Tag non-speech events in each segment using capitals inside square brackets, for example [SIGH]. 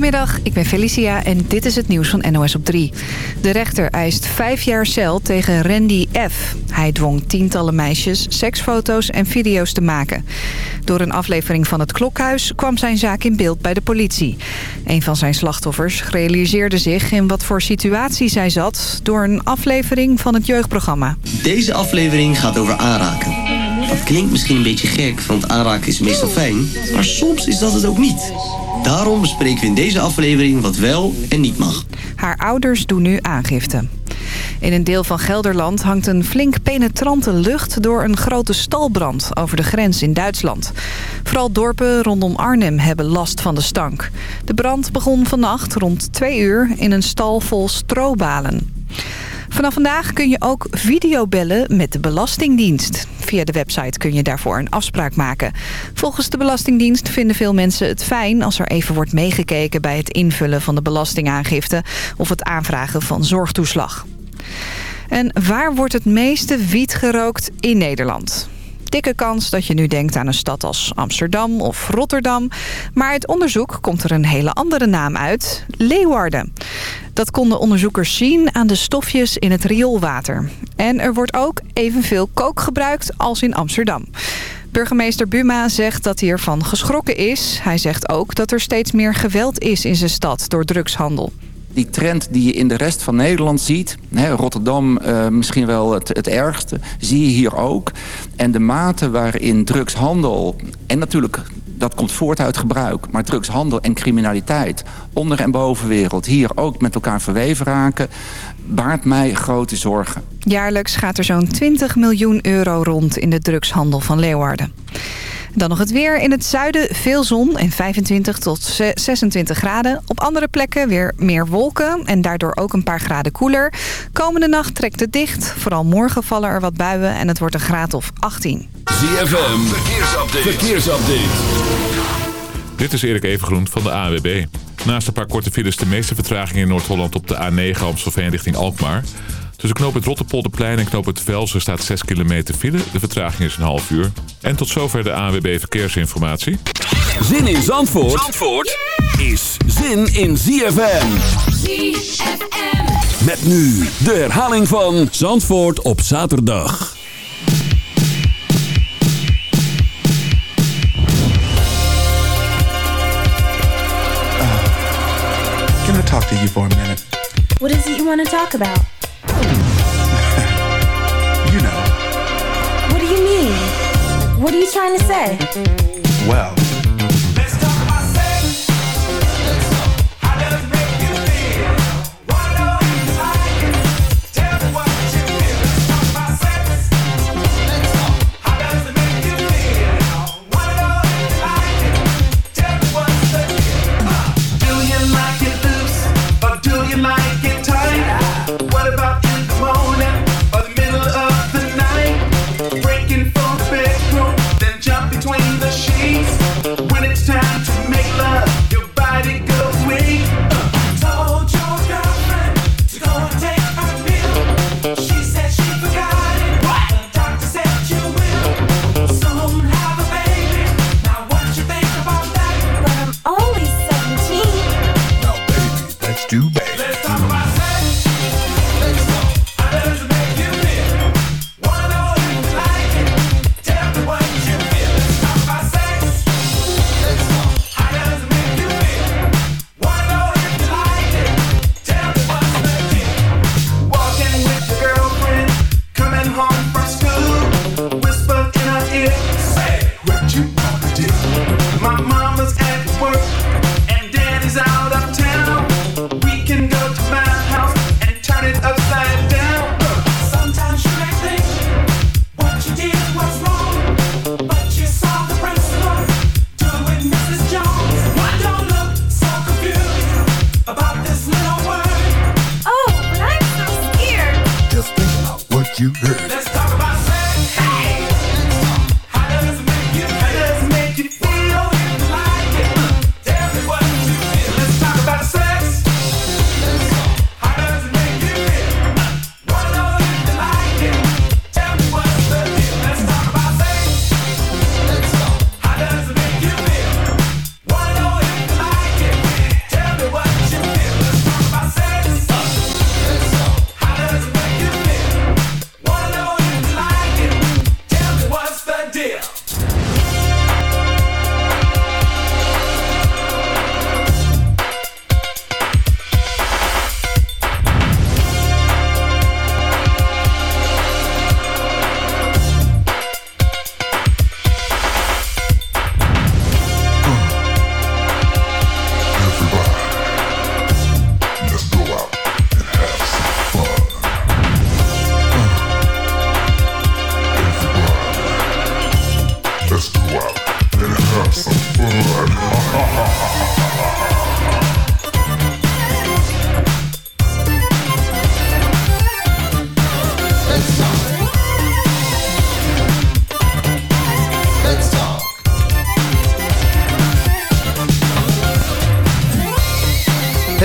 Goedemiddag, ik ben Felicia en dit is het nieuws van NOS op 3. De rechter eist vijf jaar cel tegen Randy F. Hij dwong tientallen meisjes seksfoto's en video's te maken. Door een aflevering van het Klokhuis kwam zijn zaak in beeld bij de politie. Een van zijn slachtoffers realiseerde zich in wat voor situatie zij zat... door een aflevering van het jeugdprogramma. Deze aflevering gaat over aanraken. Dat klinkt misschien een beetje gek, want aanraken is meestal fijn... maar soms is dat het ook niet. Daarom bespreken we in deze aflevering wat wel en niet mag. Haar ouders doen nu aangifte. In een deel van Gelderland hangt een flink penetrante lucht... door een grote stalbrand over de grens in Duitsland. Vooral dorpen rondom Arnhem hebben last van de stank. De brand begon vannacht rond twee uur in een stal vol strobalen. Vanaf vandaag kun je ook videobellen met de Belastingdienst. Via de website kun je daarvoor een afspraak maken. Volgens de Belastingdienst vinden veel mensen het fijn... als er even wordt meegekeken bij het invullen van de belastingaangifte... of het aanvragen van zorgtoeslag. En waar wordt het meeste wiet gerookt in Nederland? Dikke kans dat je nu denkt aan een stad als Amsterdam of Rotterdam. Maar uit onderzoek komt er een hele andere naam uit. Leeuwarden. Dat konden onderzoekers zien aan de stofjes in het rioolwater. En er wordt ook evenveel kook gebruikt als in Amsterdam. Burgemeester Buma zegt dat hij ervan geschrokken is. Hij zegt ook dat er steeds meer geweld is in zijn stad door drugshandel die trend die je in de rest van Nederland ziet... Hè, Rotterdam uh, misschien wel het, het ergste, zie je hier ook. En de mate waarin drugshandel... en natuurlijk, dat komt voort uit gebruik... maar drugshandel en criminaliteit, onder- en bovenwereld... hier ook met elkaar verweven raken baart mij grote zorgen. Jaarlijks gaat er zo'n 20 miljoen euro rond in de drugshandel van Leeuwarden. Dan nog het weer. In het zuiden veel zon en 25 tot 26 graden. Op andere plekken weer meer wolken en daardoor ook een paar graden koeler. Komende nacht trekt het dicht. Vooral morgen vallen er wat buien en het wordt een graad of 18. ZFM, verkeersupdate. verkeersupdate. Dit is Erik Evengroen van de AWB. Naast een paar korte files de meeste vertragingen in Noord-Holland op de A9 Amstelveen richting Alkmaar. Tussen knoop het Rotterpolderplein en knoop het Velsen staat 6 kilometer file. De vertraging is een half uur. En tot zover de ANWB Verkeersinformatie. Zin in Zandvoort, Zandvoort is zin in ZFM. ZFM. Met nu de herhaling van Zandvoort op zaterdag. Uh, can I talk to you for a minute? What is it you want to talk about? [LAUGHS] you know. What do you mean? What are you trying to say? Well, do bad.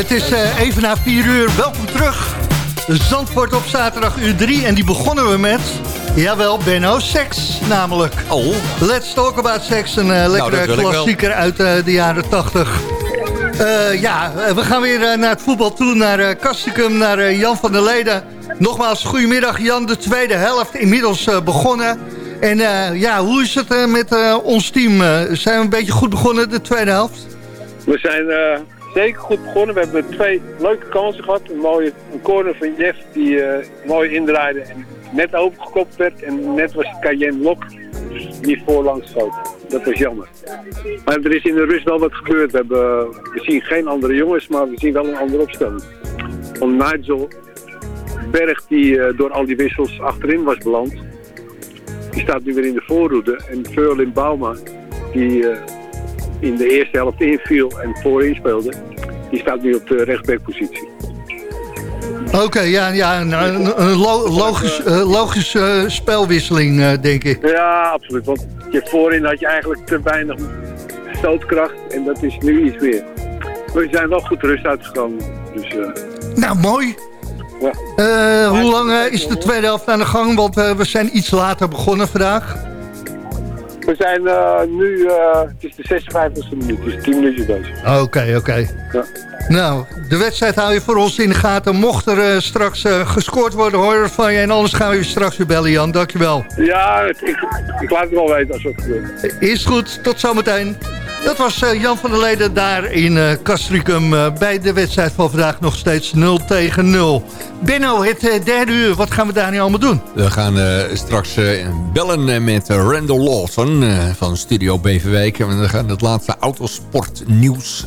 Het is uh, even na 4 uur. Welkom terug. Zandvoort op zaterdag uur 3. En die begonnen we met... Jawel, Benno, seks namelijk. Oh. Let's talk about sex. Een uh, lekkere nou, klassieker uit uh, de jaren 80. Uh, ja, we gaan weer naar het voetbal toe. Naar uh, Kastikum, naar Jan van der Leden. Nogmaals, goedemiddag Jan. De tweede helft inmiddels begonnen. En ja, hoe is het met ons team? zijn we een beetje goed begonnen de tweede helft? We zijn zeker goed begonnen. We hebben twee leuke kansen gehad. Een mooie corner van Jeff die mooi indraaide en net overgekopt werd. En net was Cayenne Lok die voorlangs schoot. Dat was jammer. Maar er is in de rust wel wat gebeurd. We, hebben, we zien geen andere jongens, maar we zien wel een andere opstelling. Van Nigel Berg, die uh, door al die wissels achterin was beland. Die staat nu weer in de voorroede. En Verlin Bauma, die uh, in de eerste helft inviel en voorin speelde, die staat nu op de rechtsbackpositie. Oké, ja, ja een, een logisch, uh, logische spelwisseling, uh, denk ik. Ja, absoluut. Want je voorin had je eigenlijk te weinig stootkracht. En dat is nu iets meer. We zijn wel goed rust uitgekomen. Dus. Nou, mooi. Ja. hoe lang is de tweede helft aan de gang? Want we zijn iets later begonnen vandaag. We zijn nu, het is de 56e minuut, dus 10 minuten bezig. Oké, oké. Ja. Nou, de wedstrijd hou je voor ons in de gaten. Mocht er uh, straks gescoord worden, hoor van je. En anders gaan we je straks weer bellen, Jan. Dankjewel. Ja, ik, ik laat het wel weten als het gebeurt. Is goed, tot zometeen. Dat was uh, Jan van der Leden daar in uh, Castricum. Uh, bij de wedstrijd van vandaag nog steeds 0 tegen 0. Benno, het derde uur, wat gaan we daar nu allemaal doen? We gaan straks bellen met Randall Lawson van Studio Beverwijk. En we gaan het laatste autosportnieuws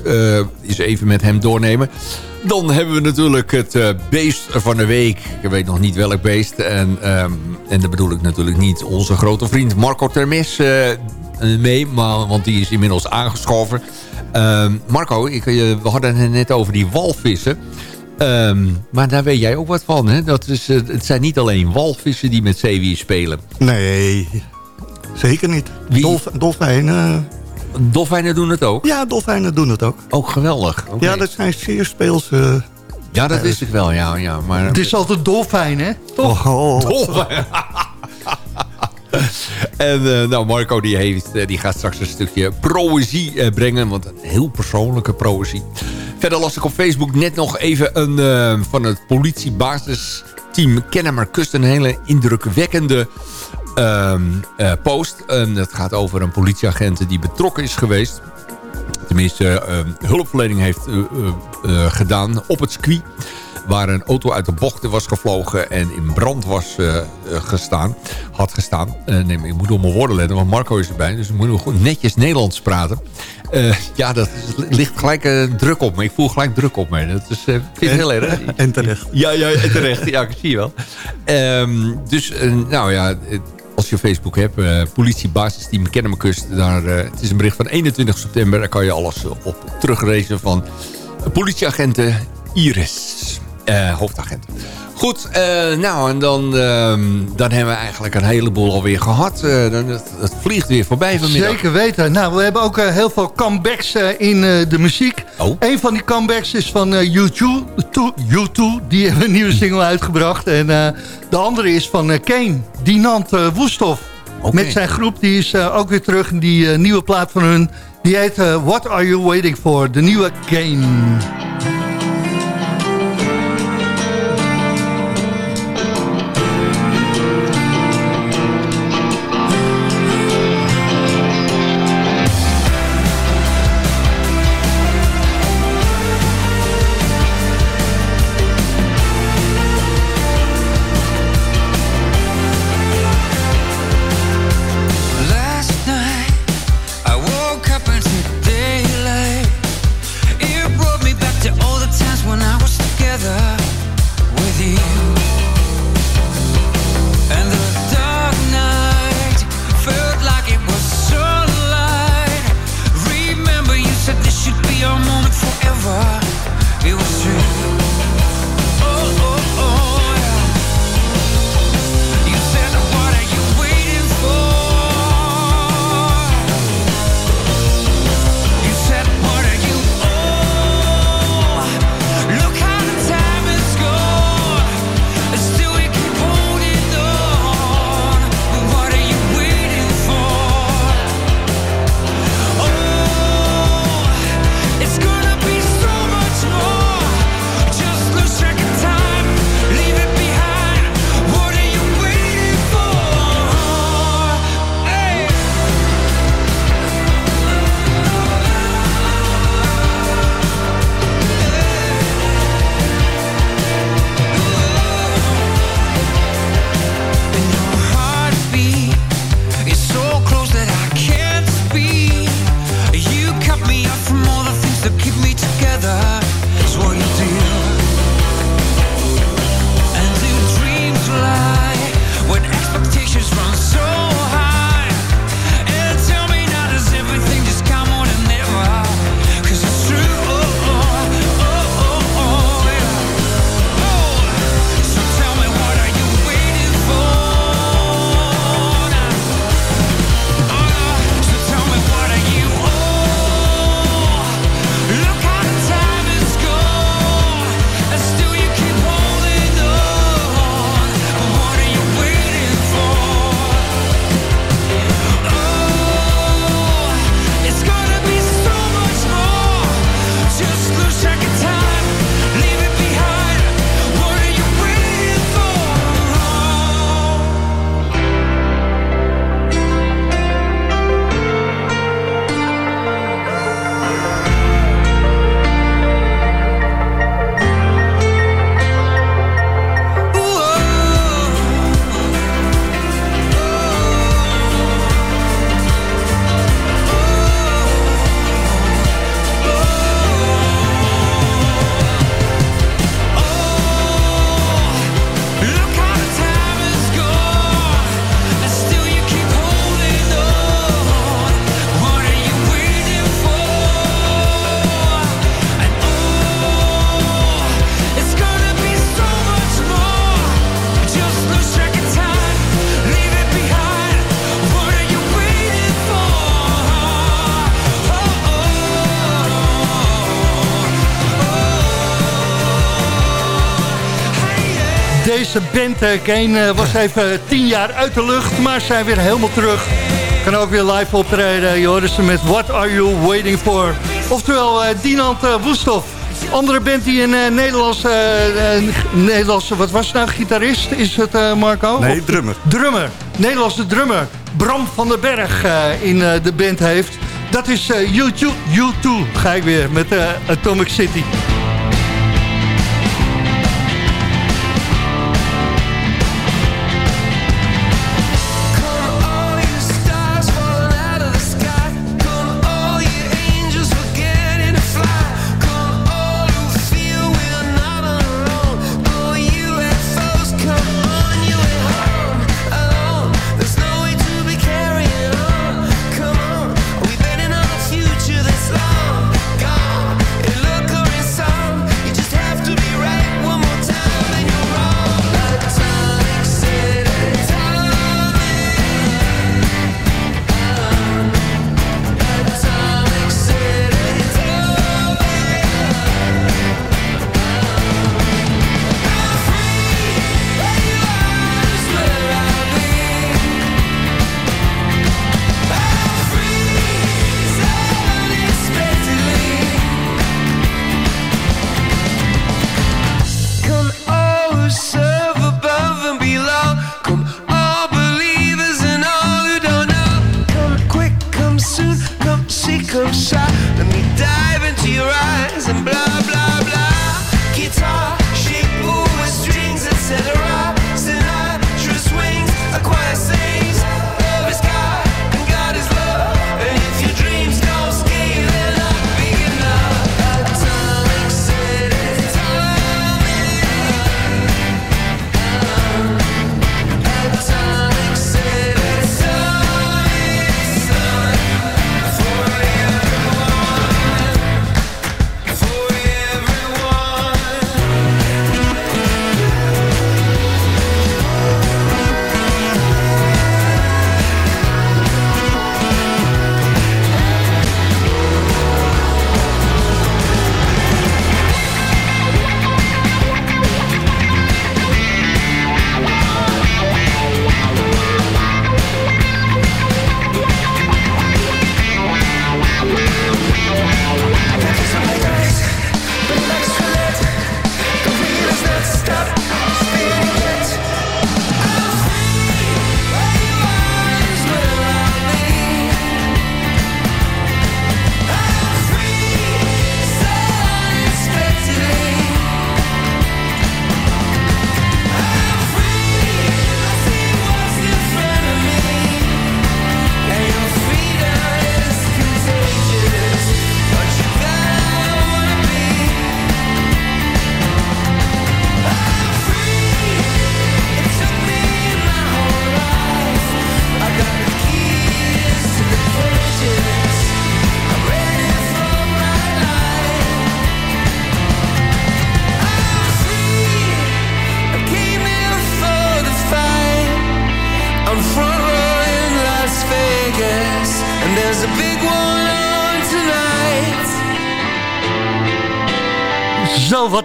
eens even met hem doornemen. Dan hebben we natuurlijk het beest van de week. Ik weet nog niet welk beest. En, um, en dat bedoel ik natuurlijk niet onze grote vriend Marco Termes mee, maar, want die is inmiddels aangeschoven. Uh, Marco, ik, we hadden het net over die walvissen. Um, maar daar weet jij ook wat van, hè? Dat is, het zijn niet alleen walvissen die met zeewier spelen. Nee, zeker niet. Dolf, dolfijnen... Dolfijnen doen het ook? Ja, dolfijnen doen het ook. Ook geweldig. Okay. Ja, dat zijn zeer speelse... Ja, dat wist ik wel, ja. ja maar... Het is altijd dolfijn, hè? Toch? Oh, oh. Dolfijn. [LAUGHS] [LAUGHS] en uh, nou, Marco die, heeft, uh, die gaat straks een stukje proëzie uh, brengen. Want een heel persoonlijke proëzie. Verder las ik op Facebook net nog even een, van het politiebasisteam Kennemer Kust. Een hele indrukwekkende ehm, post. En het gaat over een politieagent die betrokken is geweest. Tenminste, hulpverlening heeft gedaan op het circuit waar een auto uit de bochten was gevlogen en in brand was uh, gestaan, had gestaan. Uh, nee, ik moet op mijn woorden letten, want Marco is erbij. Dus we moeten goed netjes Nederlands praten. Uh, ja, dat ligt gelijk druk op me. Ik voel gelijk druk op me. Dat is, vind ik heel erg. [LAUGHS] En terecht. Ja, ja en terecht. Ja, ik zie je wel. Um, dus, nou ja als je Facebook hebt, politiebasisteam Kennemerkust. Daar, het is een bericht van 21 september. Daar kan je alles op terugrezen van politieagenten Iris uh, hoofdagent. Goed, uh, nou en dan, uh, dan hebben we eigenlijk een heleboel alweer gehad. Uh, het, het, vliegt weer voorbij vanmiddag. Zeker weten. Nou, we hebben ook heel veel comebacks in de muziek. Oh. Een van die comebacks is van YouTube, YouTube. Die hebben een nieuwe single [LAUGHS] uitgebracht. En de andere is van Kane, Dinant Woestof. Okay. Met zijn groep, die is ook weer terug. Die nieuwe plaat van hun, die heet What Are You Waiting For? De nieuwe Kane. Deze band, uh, Kane, uh, was even tien jaar uit de lucht, maar zijn weer helemaal terug. Kan ook weer live optreden. Je hoorde ze met What Are You Waiting For? Oftewel uh, Dinant Woesthof. Andere band die een Nederlandse, Nederlandse, wat was het nou, gitarist? Is het Marco? Nee, drummer. Drummer, Nederlandse drummer. Bram van den Berg in de band heeft. Dat is U2, U2 ga ik weer met Atomic City.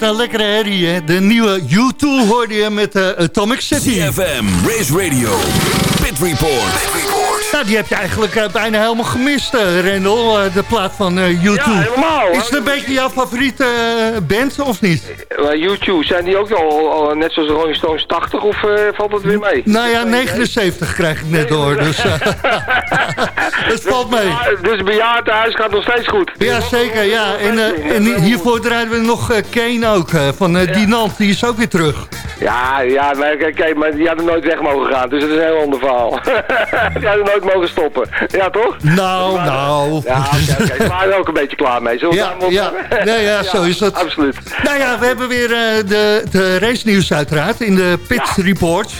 Een lekkere herrie, hè? De nieuwe U2 hoorde je met uh, Atomic City. CFM, Race Radio, Pit Report. Nou, die heb je eigenlijk uh, bijna helemaal gemist, uh, Rendel, uh, de plaat van U2. Ja, helemaal. Is het een beetje jouw favoriete band, of niet? U2, zijn die ook al, al, net zoals Rolling Stones 80, of valt dat weer mee? Nou ja, 79 krijg ik net door, dus [LAUGHS] het valt mee. Dus bejaardenhuis gaat nog steeds goed. Ja, zeker, ja. En, en hiervoor draaien we nog Kane ook, van Dinant, die is ook weer terug. Ja, ja, kijk, maar die hadden nooit weg mogen gaan, dus het is een heel ander verhaal. [LAUGHS] die hadden nooit mogen stoppen. Ja, toch? Nou, nou. [LAUGHS] Ja, oké, okay, maar er ook een beetje klaar mee. Zullen we ja, ja. Nee, [LAUGHS] ja, zo is het. Absoluut. Nou ja, we hebben weer uh, de, de race nieuws uiteraard in de Pit Report.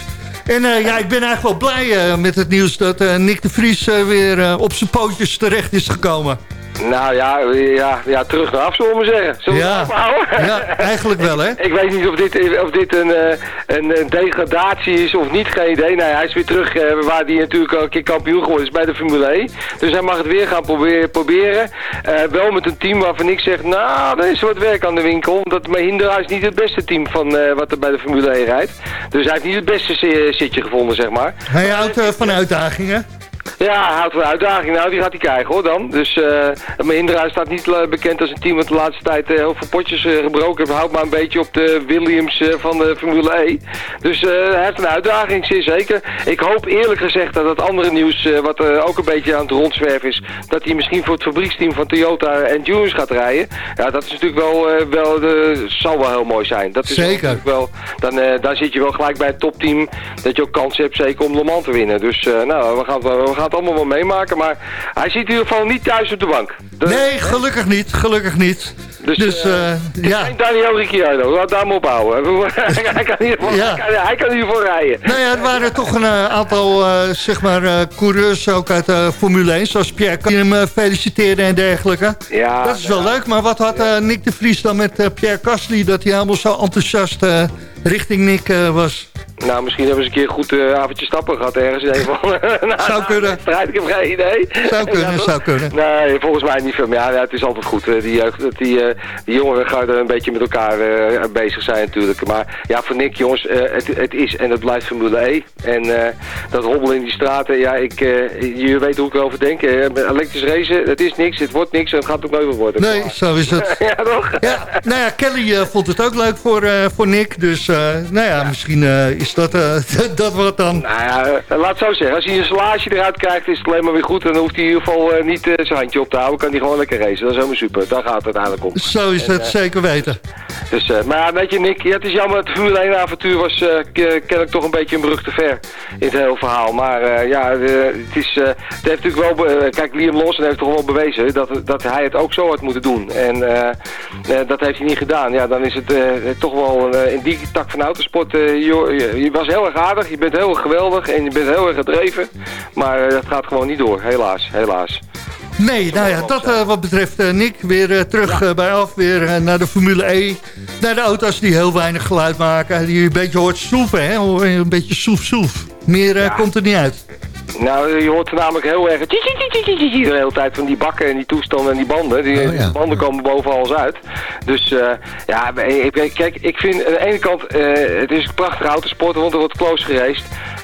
En uh, ja, ik ben eigenlijk wel blij uh, met het nieuws dat Nick de Vries weer op zijn pootjes terecht is gekomen. Nou ja, ja, ja terug naar af, zullen we zeggen. Zullen we [LAUGHS] Ja. eigenlijk wel, hè? Ik weet niet of dit, of dit een, eh, een, een degradatie is of niet, geen idee. Nee, hij is weer terug eh, waar hij natuurlijk al een keer kampioen geworden is bij de Formule 1. Dus hij mag het weer gaan proberen. proberen. Eh, wel met een team waarvan ik zeg, nou, er is wat werk aan de winkel. Omdat Mahindra is niet het beste team van wat er bij de Formule 1 rijdt. Dus hij heeft niet het beste zi- zitje gevonden, zeg maar. Hij houdt van uitdagingen. Ja, hij houdt van uitdaging. Nou, die gaat hij krijgen hoor dan. Dus uh, Mahindra staat niet eh, bekend als een team wat de laatste tijd eh, heel veel potjes eh, gebroken heeft. Houdt maar een beetje op de Williams eh, van de Formule E. Dus eh, hij heeft een uitdaging, zeer zeker. Ik hoop eerlijk gezegd dat het andere nieuws, eh, wat eh, ook een beetje aan het rondzwerven is, dat hij misschien voor het fabrieksteam van Toyota en Juniors gaat rijden. Ja, dat is natuurlijk wel, eh, wel zal wel heel mooi zijn. Dat is Zeker. Wel, dan, eh, daar zit je wel gelijk bij het topteam, dat je ook kans hebt zeker om Le Mans te winnen. Dus eh, nou, we gaan, het wel- we gaan het allemaal wel meemaken, maar hij zit in ieder geval niet thuis op de bank. Nee, gelukkig niet. Gelukkig niet. Dus, Dus, het is ja. geen Daniel Ricciardo, laat daar maar op houden. [LAUGHS] hij, kan Ja. hij, kan, kan rijden. Nou ja, er waren toch een eh, aantal zeg maar, coureurs ook uit Formule 1, zoals Pierre die hem feliciteerde en dergelijke. Ja, dat is wel leuk, maar wat had Nick de Vries dan met Pierre Gasly, dat hij helemaal zo enthousiast richting Nick eh, was? Nou, misschien hebben ze een keer goed eh avondje stappen gehad ergens in van. [LAUGHS] nou, Zou kunnen. Strijd, ik heb geen idee. Zou kunnen, Ja, zou kunnen. Nee, volgens mij niet veel. Maar ja, het is altijd goed. eh, Die, jeugd, die, die jongeren gaan er een beetje met elkaar bezig zijn natuurlijk. Maar ja, voor Nick, jongens, het, het is en het blijft Formule E. En dat hobbelen in die straten, ja, ik, je weet hoe ik erover denk. elektrisch racen, het is niks, het wordt niks en het gaat ook nooit meer worden. Nee, zo is het. [LAUGHS] ja, toch? Ja, nou ja, Kelly vond het ook leuk voor, voor Nick. Dus nou ja, misschien eh, is dat, eh, [LAUGHS] dat wat dan. Nou ja, eh, laat het zo zeggen. Als hij een salage eruit krijgt, is het alleen maar weer goed. En dan hoeft hij in ieder geval eh, niet eh, zijn handje op te houden. Kan hij gewoon lekker racen. Dat is helemaal super. Daar gaat het uiteindelijk om. Zo is En, het, eh, zeker weten. Dus, eh, maar weet je Nick, ja, het is jammer. Het Formule 1 avontuur was eh, ke- kennelijk toch een beetje een brug te ver in het hele verhaal. Maar eh, ja, eh, het, is, eh, het heeft natuurlijk wel... eh, kijk, Liam Lawson heeft toch wel bewezen dat, dat hij het ook zo had moeten doen. En eh, eh, dat heeft hij niet gedaan. Ja, dan is het eh, toch wel eh, in die tak van autosport... eh, joh, je, je was heel erg aardig, je bent heel erg geweldig en je bent heel erg gedreven. Maar eh, dat gaat gewoon niet door, helaas, helaas. Nee, nou ja, dat eh, wat betreft eh, Nick. Weer eh, terug eh, bij af, weer eh, naar de Formule E. Naar de auto's die heel weinig geluid maken. Die je een beetje hoort soeven, hè? Een beetje soef-soef. Meer eh, komt er niet uit. Nou, je hoort er namelijk heel erg de hele tijd van die bakken en die toestanden en die banden. Die, Oh, ja. banden komen boven alles uit. Dus eh, ja, ik, ik- kijk, ik vind aan de ene kant, eh, het is een prachtige autosport, want er wordt close.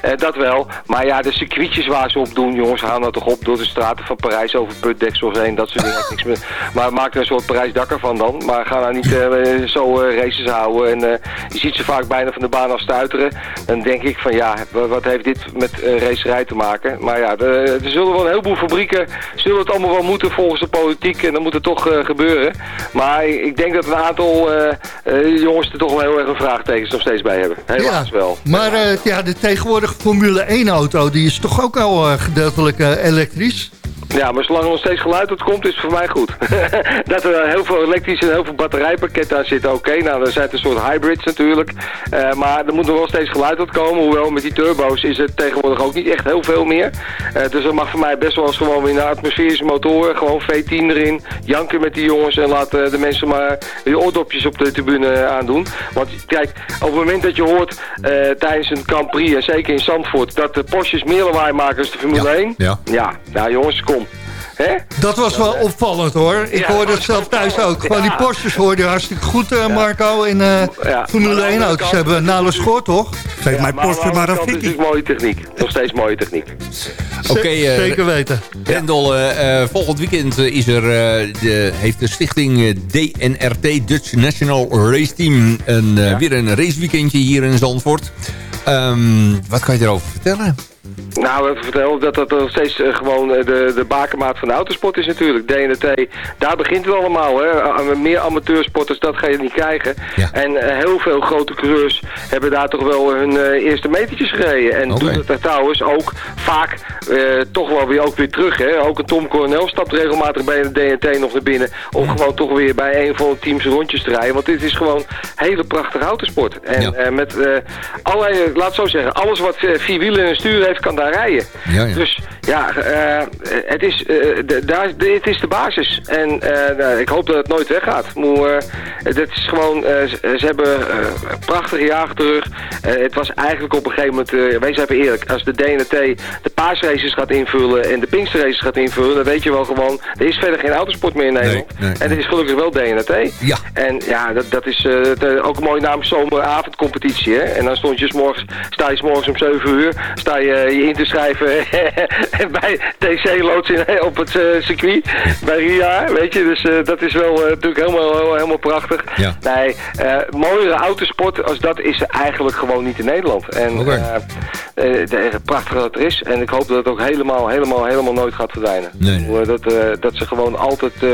Eh, dat wel. Maar ja, de circuitjes waar ze op doen, jongens, hou nou toch op door de straten van Parijs over putdeksels heen, dat soort dingen. Niks meer. Maar maak er een soort Parijs-Dakker van dan. Maar ga nou niet eh, zo eh, races houden. En eh, je ziet ze vaak bijna van de baan afstuiteren. Dan denk ik van ja, wa- wat heeft dit met eh, racerij te maken? Maar ja, de- er zullen wel een heleboel fabrieken, zullen het allemaal wel moeten volgens de politiek. En dan moet het toch eh, gebeuren. Maar ik denk dat een aantal eh, eh, jongens er toch wel heel erg een vraagtekens nog steeds bij hebben. Helaas wel. Maar ja, de tegenwoordige Formule 1 auto, die is toch ook al gedeeltelijk elektrisch? Ja, maar zolang er nog steeds geluid uit komt, is het voor mij goed. [LAUGHS] dat er heel veel elektrische en heel veel batterijpakketten aan zitten, oké. Nou, dan zijn het een soort hybrids natuurlijk. Eh, maar er moet nog wel steeds geluid uit komen. Hoewel met die turbo's is het tegenwoordig ook niet echt heel veel meer. Eh, dus er mag voor mij best wel eens gewoon weer naar atmosferische motoren. Gewoon V10 erin. Janken met die jongens en laat eh, de mensen maar die oordopjes op de tribune aandoen. Want kijk, op het moment dat je hoort tijdens een Grand Prix, en zeker in Zandvoort, dat de Porsches meer lawaai maken als de Formule 1. ja. Ja, nou jongens, kom. Dat was wel opvallend hoor. Ik Ja, hoorde het zelf thuis ook. Gewoon die Porsches hoorde je hartstikke goed, eh, Marco. In eh Ja. Formule Maar aan de 1 andere auto's kant- hebben nauwelijks gehoord, toch? Geef mij maar Porsche aan de maar een kant is het mooie techniek. Nog steeds mooie techniek. Oké, eh, Zeker weten. Rendel, volgend weekend is er, eh, de, heeft de stichting DNRT, Dutch National Race Team, een, weer een raceweekendje hier in Zandvoort. Ehm, wat kan je erover vertellen? Nou, even vertellen dat dat nog steeds eh, gewoon eh, de, de bakermaat van de autosport is natuurlijk. DNT, daar begint het allemaal. Hè. A- Meer amateursporters, dat ga je niet krijgen. Ja. En eh, heel veel grote coureurs hebben daar toch wel hun eerste metertjes gereden. En Oké. doen het er trouwens ook vaak toch wel weer, ook weer terug. Hè. Ook een Tom Coronel stapt regelmatig bij de DNT nog naar binnen. Om gewoon toch weer bij een van de teams rondjes te rijden. Want dit is gewoon hele prachtige autosport. En Ja. met allerlei, laat het zo zeggen, alles wat vier wielen en een stuur heeft, kan daar rijden. Ja, ja. Dus ja, eh, het, is, eh, de, daar, het is de basis. En eh, nou, ik hoop dat het nooit weggaat. Eh, het is gewoon, ze, hebben eh, prachtige jaren terug. Het was eigenlijk op een gegeven moment, wees even eerlijk, als de DNT de paasraces gaat invullen en de Pinksterraces gaat invullen, dan weet je wel gewoon, er is verder geen autosport meer in Nederland. nee, en er is gelukkig wel DNT. Ja. En ja, dat, dat is het, ook een mooie naam zomeravondcompetitie. Hè? En dan stond je 's morgens, sta je 's morgens om 7 uur, sta je je in te schrijven [LAUGHS] bij TC Loods in- op het eh, circuit, bij RIA, weet je. Dus eh, dat is wel eh, natuurlijk helemaal, helemaal, prachtig. Ja. Nee, eh mooiere autosport als dat is eigenlijk gewoon niet in Nederland. En eh, eh, de, prachtig dat er is. En ik hoop dat het ook helemaal, helemaal, helemaal nooit gaat verdwijnen. Nee, Dat, eh, dat ze gewoon altijd... eh,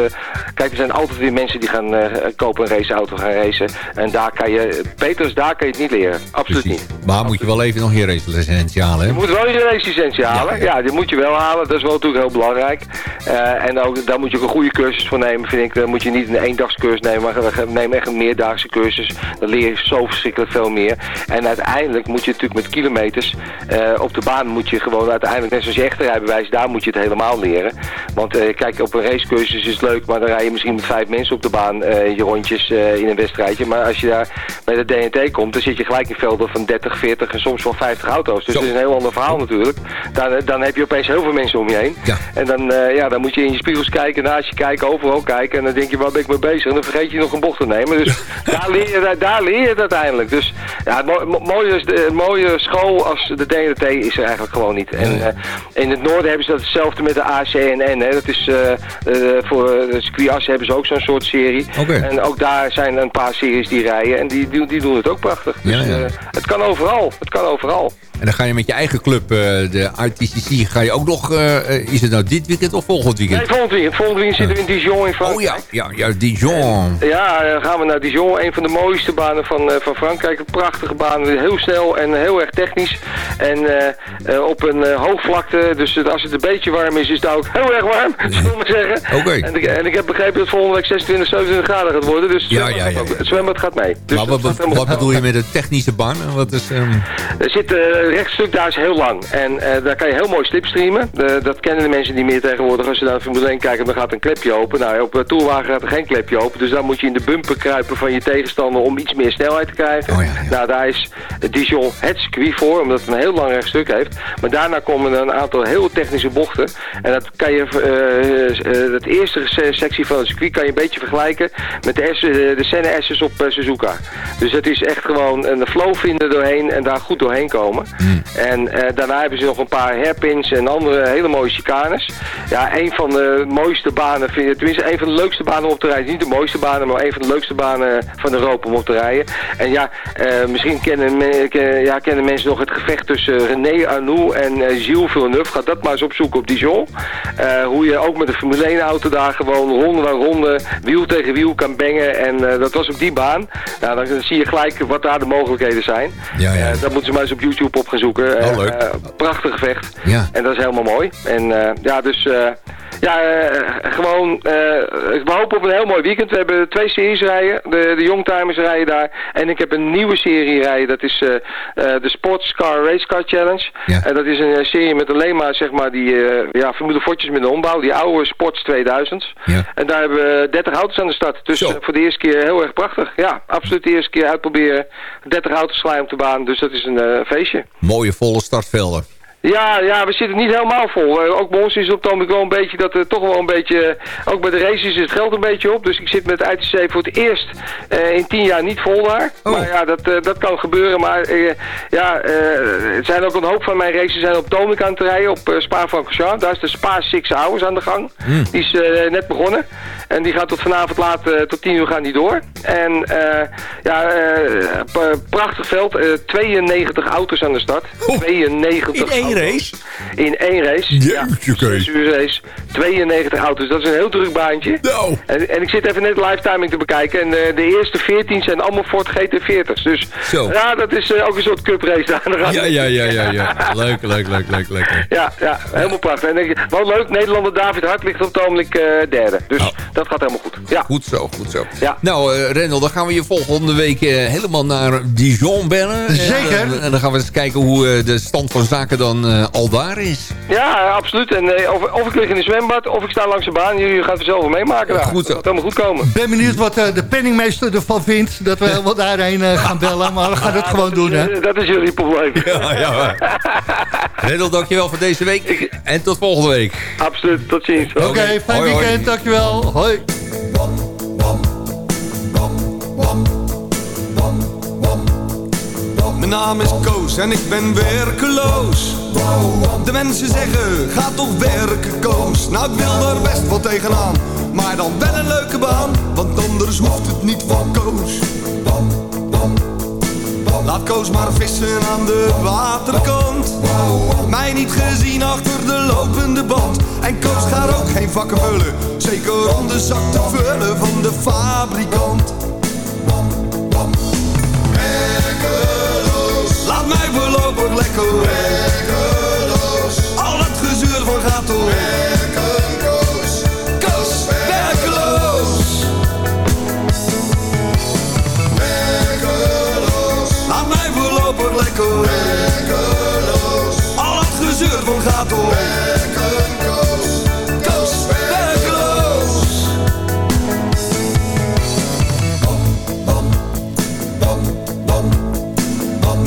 kijk, er zijn altijd weer mensen die gaan eh, kopen een raceauto, gaan racen. En daar kan je... Peters, daar kan je het niet leren. Absoluut niet. Maar moet je wel even nog je racelicentie halen, hè? Je moet wel je racelicentie halen. Ja, die moet je wel halen. Dat is wel natuurlijk heel belangrijk. Eh, en ook, daar moet je ook een goede cursus voor nemen, vind ik. Dan moet je niet een eendagscursus nemen, maar neem echt een meerdaagse cursus. Dan leer je zo verschrikkelijk veel meer. En uiteindelijk moet je natuurlijk met kilometers... eh, op de baan moet je gewoon uiteindelijk, net zoals je echte rijbewijs, daar moet je het helemaal leren. Want eh, kijk, op een racecursus is het leuk, maar dan rij je misschien met vijf mensen op de baan je rondjes in een wedstrijdje. Maar als je daar bij de DNT komt, dan zit je gelijk in velden van 30, 40 en soms wel 50 auto's. Dus Zo. dat is een heel ander verhaal natuurlijk. Dan, dan heb je opeens heel veel mensen om je heen. Ja. En dan, eh, ja, dan moet je in je spiegels kijken, naast je kijken, overal kijken. En dan denk je, waar ben ik mee bezig? En dan vergeet je nog een bocht te nemen. Dus [LAUGHS] daar, leer je, daar, daar leer je het uiteindelijk. Dus ja, mo- mooie, de, mooie school als de DNT is er eigenlijk gewoon niet. En eh, in het noorden hebben ze dat hetzelfde met de ACNN. Hè. Dat is, eh, eh, voor de circuitassen hebben ze ook zo'n soort serie. En ook daar zijn een paar series die rijden. En die, die, die doen het ook prachtig. Dus Ja, ja. eh, het kan overal. Het kan overal. En dan ga je met je eigen club, eh, de ITCC, ga je ook nog... eh, eh, is het nou dit weekend of volgend weekend? Nee, volgend weekend. Volgend weekend zitten we in Dijon in Frankrijk. Oh ja, ja, ja Dijon. Ja, dan gaan we naar Dijon, een van de mooiste banen van, van Frankrijk. Een prachtige baan, heel snel en heel erg technisch. En op een eh, hoogvlakte, dus als het een beetje warm is, is het ook heel erg warm, [LAUGHS] zullen we maar zeggen. Oké. En, ik- en ik heb begrepen dat volgende week 26, 27 graden gaat worden, dus Ja, zwembad, ja, ja, het zwembad gaat mee. Dus maar wat, bedoel je met de technische baan? Wat is, ehm, er zit een rechtstuk daar is heel lang. En eh, daar kan je heel mooi slipstreamen. Eh, dat kennen de mensen niet meer tegenwoordig. Als ze naar Formule 1 kijken, dan gaat een klepje open. Nou, op de Tourwagen gaat er geen klepje open. Dus dan moet je in de bumper kruipen van je tegenstander om iets meer snelheid te krijgen. Oh ja, ja. Nou, daar is Dijon het circuit voor, omdat het een heel lang rechtstuk heeft. Maar daarna komen er een aantal heel technische bochten. En dat kan je, eh eh, het eerste se- sectie van het circuit kan je een beetje vergelijken met de, S, eh, de S's op eh, Suzuka. Dus het is echt gewoon een flow vinden doorheen en daar goed doorheen komen. En eh, daarna hebben ze nog een paar hairpins en andere hele mooie chicanes. Ja, een van de mooiste banen, vind ik, tenminste een van de leukste banen om op te rijden. Niet de mooiste banen, maar een van de leukste banen van Europa om op te rijden. En ja, eh, misschien kennen, ken- ja, kennen mensen nog het gevecht tussen René Arnoux en eh, Gilles Villeneuve. Ga dat maar eens opzoeken op Dijon. Eh, hoe je ook met een Formule 1 auto daar gewoon ronde na ronde, wiel tegen wiel kan bengen. En eh, dat was op die baan. Nou, dan, zie je gelijk wat daar de mogelijkheden zijn. Ja, ja. Eh, dat moeten ze maar eens op YouTube op gaan zoeken. Oh, Eh, leuk. eh, prachtig gevecht. Ja. En dat is helemaal mooi. En eh, ja, dus... ja, eh, gewoon, eh, we hopen op een heel mooi weekend. We hebben twee series rijden. De, de Youngtimers rijden daar. En ik heb een nieuwe serie rijden. Dat is eh, de Sports Car Race Car Challenge. Ja. En dat is een serie met alleen maar, zeg maar, die ja, Formule Fortjes met een ombouw. Die oude Sports 2000. Ja. En daar hebben we 30 auto's aan de start. Dus Zo. voor de eerste keer heel erg prachtig. Ja, absoluut de eerste keer uitproberen. 30 auto's slaan op de baan. Dus dat is een feestje. mooie volle startvelden. Ja, ja, we zitten niet helemaal vol. Eh, ook bij ons is het op het ogenblik wel een beetje dat er toch wel een beetje... eh, ook bij de races is het geld een beetje op. Dus ik zit met ITC voor het eerst eh, in tien jaar niet vol daar. Oh. Maar ja, dat, dat kan gebeuren. Maar ja, het zijn ook een hoop van mijn races zijn op Tomic aan het rijden. Op Spa-Francorchamps. Daar is de Spa Six Hours aan de gang. Die is net begonnen. En die gaat tot vanavond laat, tot tien uur gaan die door. En ja, prachtig veld. Eh, 92 auto's aan de start. 92 In één auto's. Race? In één race. Jeetje, ja, uur race. 92 auto's. Dat is een heel druk baantje. Nou. En, en ik zit even net live timing te bekijken. En eh, de eerste 14 zijn allemaal Ford GT40's. Dus Zo. ja, dat is eh, ook een soort cup race daar aan de rand. Ja, ja, ja, ja, ja. Leuk, leuk, leuk, leuk, leuk. Ja, ja, helemaal prachtig. En ik, wel leuk, Nederlander David Hart ligt op het ogenblik eh, derde. Dus Oh. dat gaat helemaal goed. Ja. Goed zo, goed zo. Ja. Nou, eh Rendel, dan gaan we je volgende week eh, helemaal naar Dijon bellen. Zeker. En, en dan gaan we eens kijken hoe de stand van zaken dan uh, al daar is. Ja, absoluut. En uh, of, of, ik lig in een zwembad, of ik sta langs de baan. Jullie gaan het zelf wel meemaken. Ja, goed. Het gaat helemaal goed komen. Ik ben benieuwd wat uh, de penningmeester ervan vindt. Dat we wel daarheen gaan bellen. Maar we gaan het gewoon doen, hè? Dat is jullie probleem. Ja, ja. [LAUGHS] Redel, dankjewel voor deze week. En tot volgende week. Absoluut. Tot ziens. Oké, okay, fijn hoi, weekend. Hoi. Dankjewel. Hoi. Mijn naam is Koos en ik ben werkeloos. De mensen zeggen, ga toch werken Koos. Nou, ik wil er best wel tegenaan. Maar dan wel een leuke baan, want anders hoeft het niet van Koos. Laat Koos maar vissen aan de waterkant. Mij niet gezien achter de lopende band. En Koos gaat ook geen vakken vullen. Zeker om de zak te vullen van de fabrikant. Laat mij voorlopig lekker werkeloos. Al dat gezeur van gaat door. Werkeloos. Koos, werkeloos. Werkeloos. Laat mij voorlopig lekker werkeloos. Al dat gezeur van gaat door.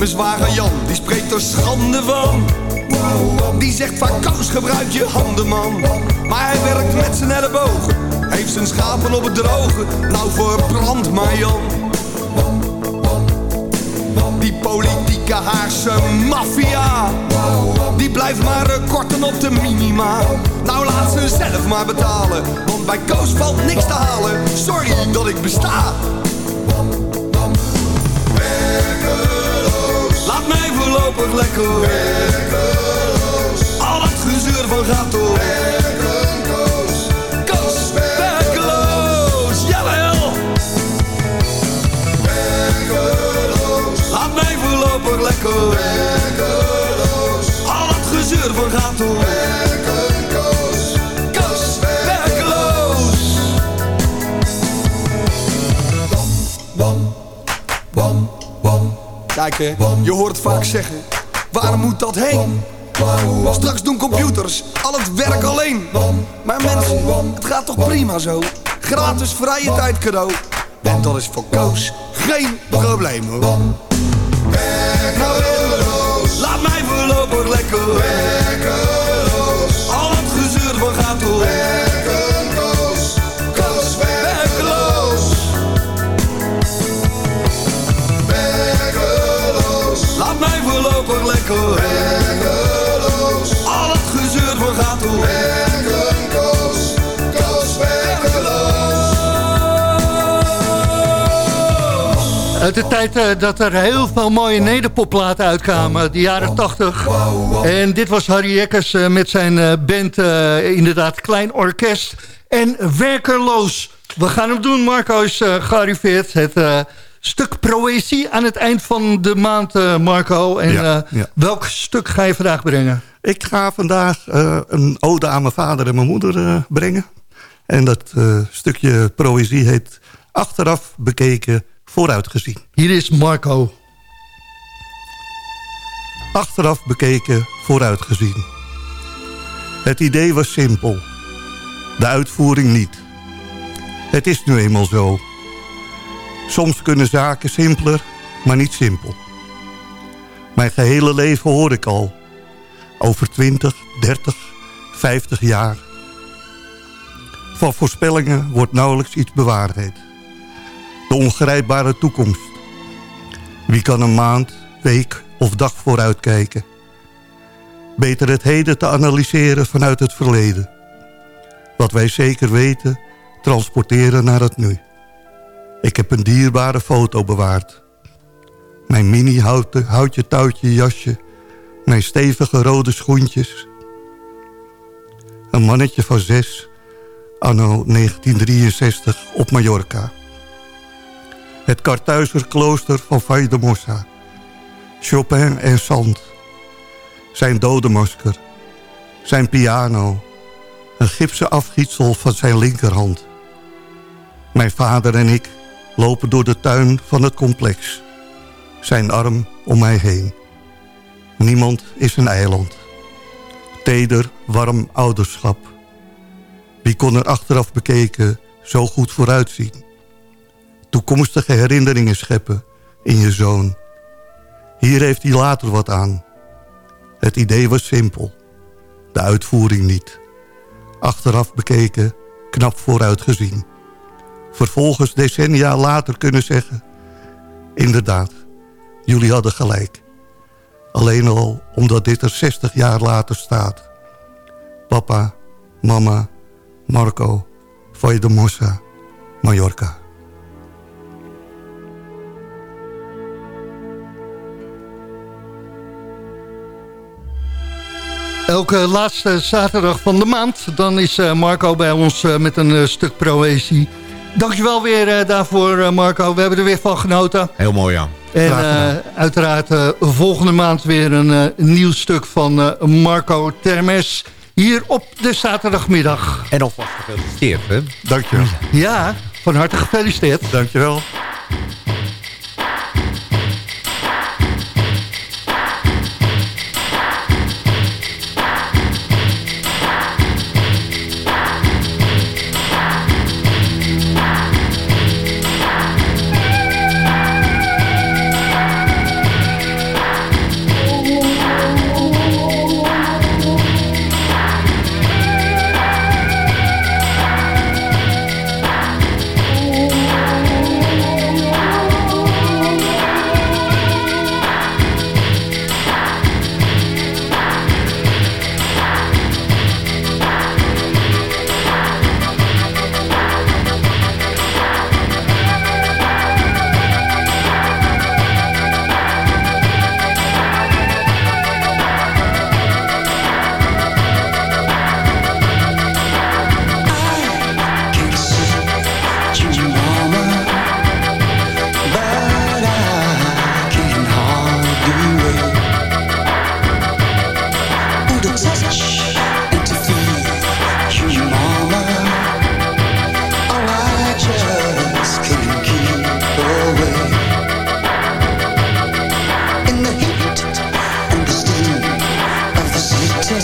Mijn zware Jan, die spreekt er schande van. Die zegt vaak kous, gebruik je handen man. Maar hij werkt met zijn ellebogen. Heeft zijn schapen op het droge. Nou verbrand maar Jan. Die politieke Haarse maffia. Die blijft maar korten op de minima. Nou laat ze zelf maar betalen. Want bij Koos valt niks te halen. Sorry dat ik besta. Mij voorlopig lekker werkeloos. Al het gezeur van gaat door. Werkeloos. Koos, werkeloos, jawel. Laat mij voorlopig lekker werkeloos. Al het gezeur van gaat door. Je hoort vaak zeggen, waar moet dat heen? Straks doen computers al het werk alleen. Maar mensen, het gaat toch prima zo? Gratis vrije tijd cadeau. En dat is voor Koos geen probleem hoor. Laat mij voorlopig lekker Uit de tijd uh, dat er heel veel mooie nederpopplaten uitkwamen, de jaren 80. En dit was Harry Jekkers uh, met zijn band, inderdaad, Klein Orkest. En werkeloos. We gaan hem doen, Marco is gearriveerd. Het stuk proëzie aan het eind van de maand, uh, Marco. En ja, uh, ja. welk stuk ga je vandaag brengen? Ik ga vandaag uh, een ode aan mijn vader en mijn moeder brengen. En dat stukje proëzie heet Achteraf bekeken, vooruitgezien. Hier is Marco. Achteraf bekeken, vooruitgezien. Het idee was simpel. De uitvoering niet. Het is nu eenmaal zo Soms kunnen zaken simpeler, maar niet simpel. Mijn gehele leven hoor ik al. Over 20, 30, 50 jaar. Van voorspellingen wordt nauwelijks iets bewaarheid. De ongrijpbare toekomst. Wie kan een maand, week of dag vooruitkijken? Beter het heden te analyseren vanuit het verleden. Wat wij zeker weten, transporteren naar het nu. Ik heb een dierbare foto bewaard. Mijn mini houten, houtje touwtje jasje. Mijn stevige rode schoentjes. Een mannetje van zes, anno 1963 op Mallorca. Het Kartuizerklooster van Valdemossa. Chopin en Sand. Zijn dodemasker. Zijn piano. Een gipsen afgietsel van zijn linkerhand. Mijn vader en ik lopen door de tuin van het complex. Zijn arm om mij heen. Niemand is een eiland. Teder, warm ouderschap. Wie kon er achteraf bekeken zo goed vooruitzien? Toekomstige herinneringen scheppen in je zoon. Hier heeft hij later wat aan. Het idee was simpel, de uitvoering niet. Achteraf bekeken, knap vooruitgezien. Vervolgens decennia later kunnen zeggen... inderdaad, jullie hadden gelijk. Alleen al omdat dit er 60 jaar later staat. Papa, mama, Marco, Mossa, Mallorca. Elke laatste zaterdag van de maand, dan is eh, Marco bij ons eh, met een eh, stuk proëzie. Dankjewel weer daarvoor Marco, we hebben er weer van genoten. Heel mooi ja. En uiteraard volgende maand weer een nieuw stuk van Marco Termes hier op de zaterdagmiddag. En alvast gefeliciteerd hè. Dankjewel. Ja, van harte gefeliciteerd. Dankjewel.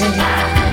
Listen.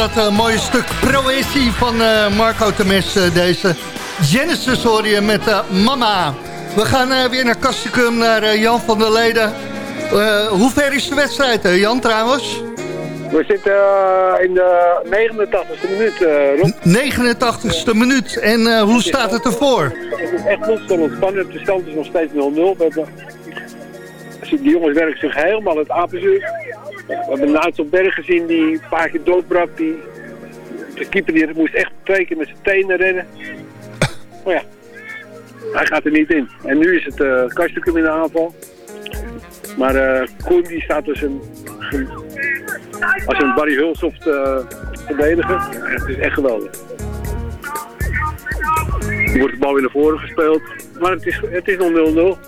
Dat uh, mooie stuk proëzie van uh, Marco Temes, uh, deze Genesis hoor met Mama. We gaan weer naar Kastikum, naar Jan van der Leden. hoe ver is de wedstrijd, Jan, trouwens? We zitten in de 89ste minuut, Rob. 89ste minuut. En hoe staat het ervoor? Het is echt ontspannend. spannend. De stand is nog steeds 0-0. Die jongens werken zich helemaal het apenzuur. We hebben Nigel Berg gezien die een paar keer doodbrak. Die, de keeper die moest echt twee keer met zijn tenen rennen. [LAUGHS] Maar ja, hij gaat er niet in. En nu is het uh, Kastukum in de aanval. Maar uh, Koen die staat dus een, als een Barry Hulsoft uh, verdediger. Het is echt geweldig. Er wordt de bal weer naar voren gespeeld. Maar het is, het is nog 0-0.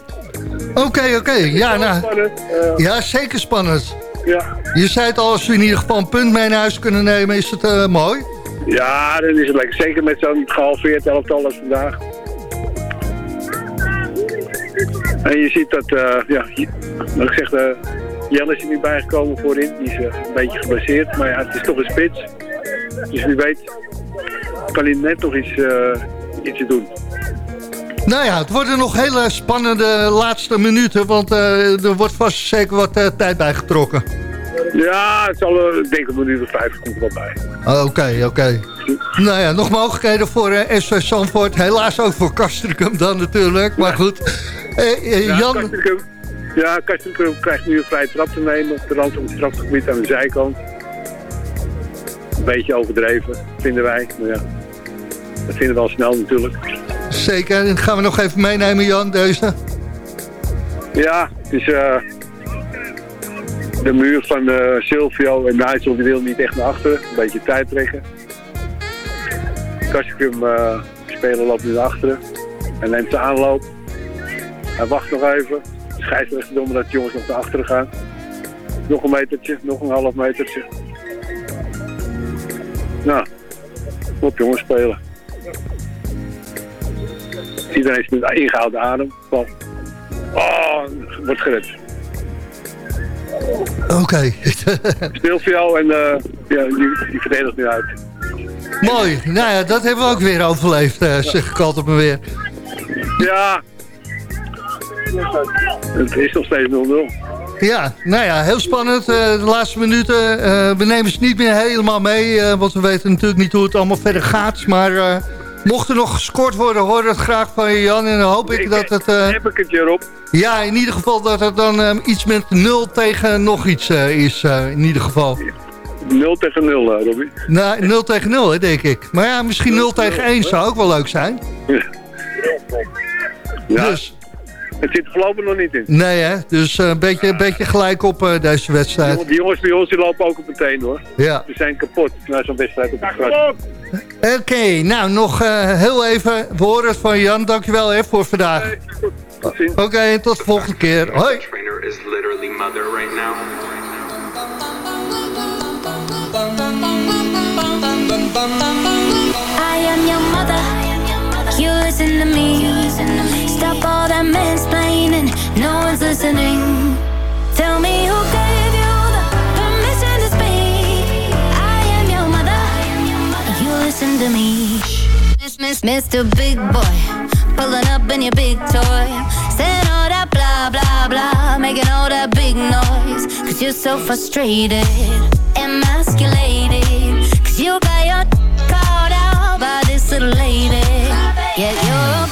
Oké, oké. Ja, nou, ja, zeker spannend. Ja. Je zei het al, als we in ieder geval een punt mee naar huis kunnen nemen, is het uh, mooi? Ja, dan is het lekker. Zeker met zo'n gehalveerd elftal als vandaag. En je ziet dat, uh, ja, wat ik zeg, uh, Jan is er niet bijgekomen voorin. Die is uh, een beetje geblesseerd. Maar ja, het is toch een spits. Dus wie weet kan hij net nog iets, iets doen. Nou ja, het worden nog hele spannende laatste minuten, want uh, er wordt vast zeker wat uh, tijd bij getrokken. Ja, het zal, uh, ik denk een minuut of vijf komt er wel bij. Oké, oké. Okay, okay. nou ja, nog mogelijkheden voor uh, SV Zandvoort. Helaas ook voor Kastrikum dan natuurlijk, maar goed. ja, Jan... Kastrikum, ja, Kastrikum krijgt nu een vrije trap te nemen op de rand van het strafgebied aan de zijkant. Een beetje overdreven, vinden wij. Maar ja, dat vinden we al snel natuurlijk. Zeker. En gaan we nog even meenemen, Jan, deze? Ja, het is... Uh, de muur van uh, Silvio en Nigel die wil niet echt naar achteren. Een beetje tijd trekken. Kastikum uh, speler loopt nu naar achteren. En neemt de aanloop. Hij wacht nog even. Scheidsrechter doen dat de jongens nog naar achteren gaan. Nog een metertje, nog een half metertje. Nou, op jongens spelen. Iedereen is met ingehouden adem. Van, oh, wordt gered. Oké. [LAUGHS] Okay. Speelt voor jou en uh, ja, die, die verdedigt nu uit. Mooi. Nou ja, dat hebben we ook weer overleefd, uh, zeg ik altijd maar weer. Ja. Het is nog steeds 0-0. Ja, nou ja, heel spannend. Uh, de laatste minuten. We nemen ze niet meer helemaal mee. Want we weten natuurlijk niet hoe het allemaal verder gaat. Maar Mocht er nog gescoord worden, hoor het graag van je, Jan. En dan hoop ik, dat het... Uh, heb ik het je, Rob. Ja, in ieder geval dat het dan um, iets met 0 tegen nog iets uh, is. Uh, in ieder geval. 0 tegen 0, uh, Robbie. Nou, 0 tegen 0, hè, denk ik. Maar ja, misschien 0 tegen 1 zou ook wel leuk zijn. Ja. Dus. Het zit voorlopig nog niet in. Nee, hè? Dus een beetje, een beetje gelijk op uh, deze wedstrijd. Die jongens bij ons die lopen ook op meteen, hoor. Ja. Ze zijn kapot na zo'n wedstrijd op de gras. Oké, okay, nou nog uh, heel even. We horen het van Jan. Dankjewel hè, voor vandaag. Oké, okay, tot de volgende keer. Hoi. I am your mother. You listen to me. Stop all that mansplaining. No one's listening. Tell me who gave you the permission to speak. I am your mother. You listen to me. Miss, miss, Mr. Big Boy. Pulling up in your big toy. Saying all that blah, blah, blah. Making all that big noise. Cause you're so frustrated. Emasculated. Cause you got your called out by this little lady. Yeah, your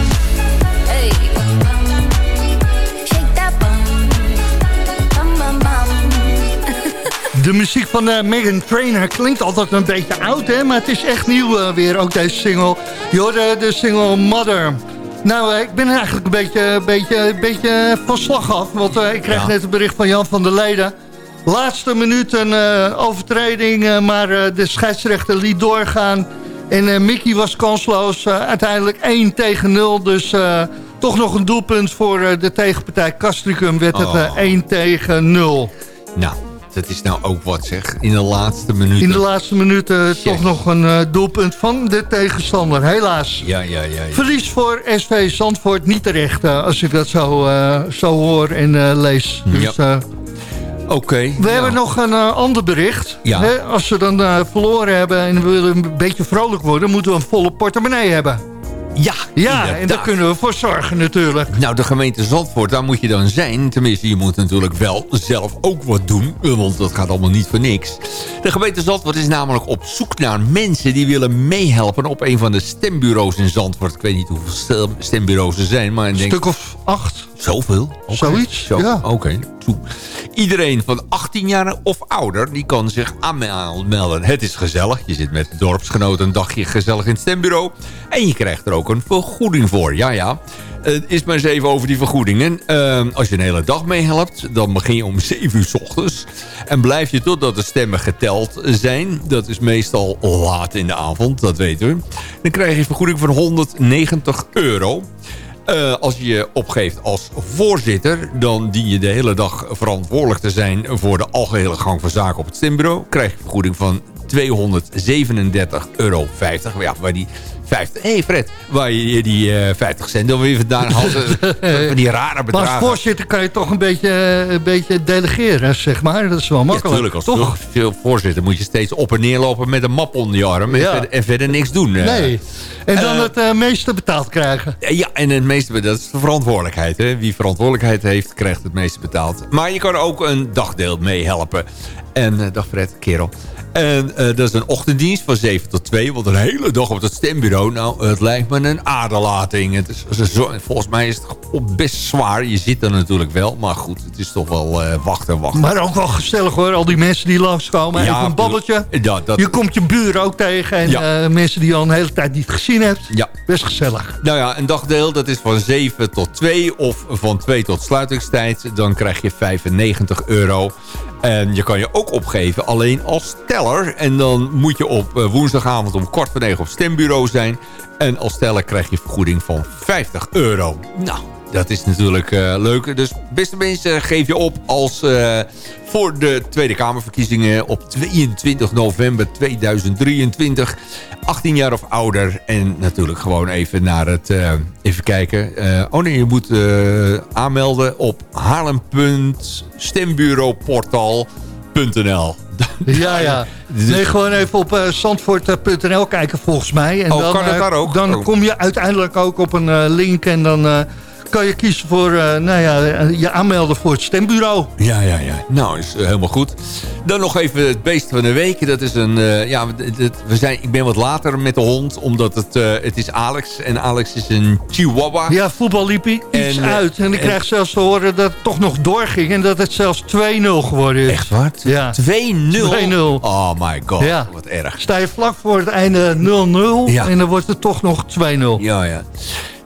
De muziek van eh, Megan Trainor klinkt altijd een beetje oud, hè? Maar het is echt nieuw eh, weer, ook deze single. Je hoorde de single Mother. Nou, eh, ik ben eigenlijk een beetje, beetje, beetje van slag af. Want eh, ik kreeg Ja. net een bericht van Jan van der Leden. Laatste minuut een eh, overtreding, eh, maar eh, de scheidsrechter liet doorgaan. En eh, Mickey was kansloos. eh, uiteindelijk 1 tegen 0. Dus eh, toch nog een doelpunt voor eh, de tegenpartij Castricum. Werd het eh, Oh. 1 tegen 0. Nou, dat is nou ook wat zeg. In de laatste minuut. In de laatste minuten toch nog een eh, doelpunt van de tegenstander. Helaas. Ja, ja, ja. ja. Verlies voor SV Zandvoort niet terecht. eh, als ik dat zo, eh, zo hoor en eh, lees. Dus, Ja. eh, Oké. we hebben nog een eh, ander bericht. Ja. Hè, als we dan eh, verloren hebben en we willen een beetje vrolijk worden... moeten we een volle portemonnee hebben. Ja, Ja, en daar kunnen we voor zorgen natuurlijk. Nou, de gemeente Zandvoort, daar moet je dan zijn. Tenminste, je moet natuurlijk wel zelf ook wat doen. Want dat gaat allemaal niet voor niks. De gemeente Zandvoort is namelijk op zoek naar mensen... die willen meehelpen op een van de stembureaus in Zandvoort. Ik weet niet hoeveel stem- stembureaus er zijn. Maar ik Een denk, stuk of acht. Zoveel? Zoiets, Zo, ja. Oké. Iedereen van 18 jaar of ouder, die kan zich aanmelden. Het is gezellig. Je zit met dorpsgenoten een dagje gezellig in het stembureau. En je krijgt er ook een vergoeding voor. Ja, ja. Eh, is maar eens even over die vergoedingen. Eh, als je een hele dag meehelpt, dan begin je om 7 uur s ochtends. En blijf je totdat de stemmen geteld zijn. Dat is meestal laat in de avond, dat weten we. Dan krijg je een vergoeding van 190 euro. Eh, als je je opgeeft als voorzitter... dan dien je de hele dag verantwoordelijk te zijn... voor de algehele gang van zaken op het stembureau. Krijg je vergoeding van 237,50 euro. Ja, waar die 50... Hé hey Fred, waar je die eh 50 cent dan weer vandaan [LAUGHS] haalt. eh, van die rare Maar bedragen. als voorzitter kan je toch een beetje, een beetje delegeren, zeg maar. Dat is wel makkelijk, tuurlijk, als toch? veel voorzitter moet je steeds op en neer lopen met een map onder je arm. En, Ja. verder, en verder niks doen. eh. Nee. En dan Eh, het eh, meeste betaald krijgen. Ja, en het meeste, dat is de verantwoordelijkheid. Hè? Wie verantwoordelijkheid heeft, krijgt het meeste betaald. Maar je kan ook een dagdeel meehelpen. En, eh, dag Fred, kerel. En eh, dat is een ochtenddienst van 7 tot 2. Want een hele dag op het stembureau, nou, het lijkt me een aderlating. Het is, volgens mij is het best zwaar. Je zit er natuurlijk wel, maar goed, het is toch wel eh, wachten en wachten. Maar ook wel gezellig hoor, al die mensen die langskomen. Ja, Even een babbeltje. Ja, dat, Je komt je buren ook tegen en Ja. eh, mensen die je al een hele tijd niet gezien hebt. ja, Best gezellig. Nou ja, een dagdeel dat is van 7 tot 2 of van 2 tot sluitingstijd. Dan krijg je 95 euro. En je kan je ook opgeven alleen als teller. En dan moet je op eh, woensdagavond om kwart voor negen op stembureau zijn. En als teller krijg je vergoeding van 50 euro. Nou, dat is natuurlijk eh, leuk. Dus beste mensen, geef je op als eh, voor de Tweede Kamerverkiezingen op 22 november 2023. 18 jaar of ouder. En natuurlijk gewoon even naar het... eh, even kijken. Oh nee, je moet aanmelden op haarlem.stembureauportaal.nl [LAUGHS] Ja, ja. Dus- Nee, gewoon even op uh, zandvoort.nl kijken volgens mij. En Oh, dan, kan het daar ook? Dan Oh. kom je uiteindelijk ook op een link en dan kan je kiezen voor eh, nou ja, eh, je aanmelden voor het stembureau. Ja, ja, ja. Nou, is eh, helemaal goed. Dan nog even het beest van de week. Dat is een... ja, we zijn, ik ben wat later met de hond, omdat het, het is Alex. En Alex is een chihuahua. Ja, voetbal liep iets En, uit. En ik en- krijg zelfs te horen dat het toch nog doorging. En dat het zelfs 2-0 geworden is. Echt waar? Ja. 2-0? 2-0. Oh my god, Ja. wat erg. Sta je vlak voor het einde 0-0 Ja. en dan wordt het toch nog 2-0. Ja, ja.